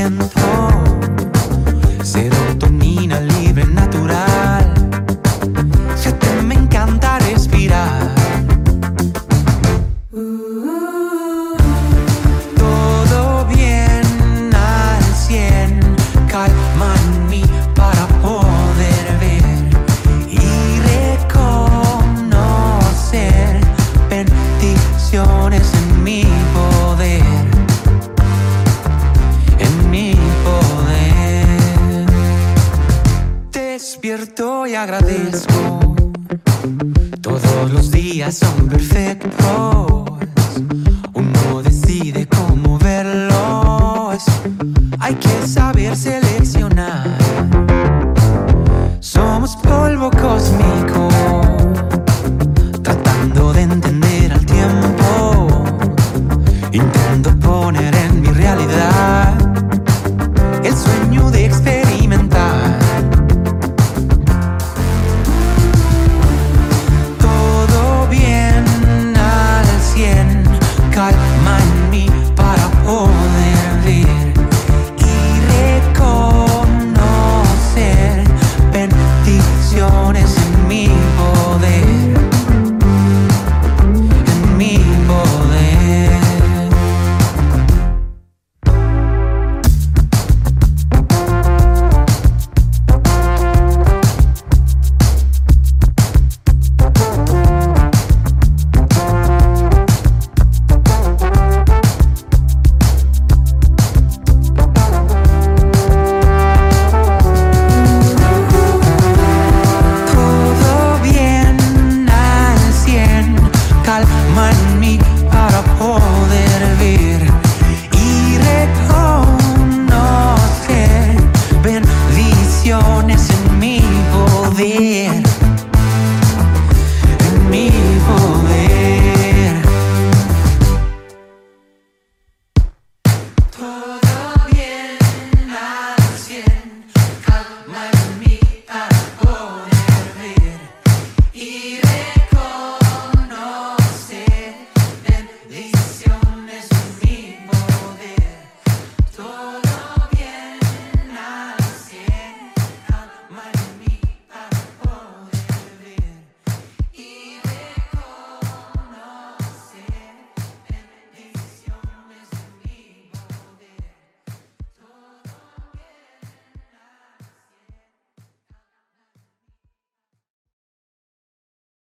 siento. Serotonina libre natural. Se te me encanta respirar. Todo bien al cien. Calma en mí para poder ver y reconocer bendiciones en mí. despierto y agradezco. Todos los días son perfectos. Uno decide cómo verlos. Hay que saber seleccionar. Somos polvo cósmico. cry.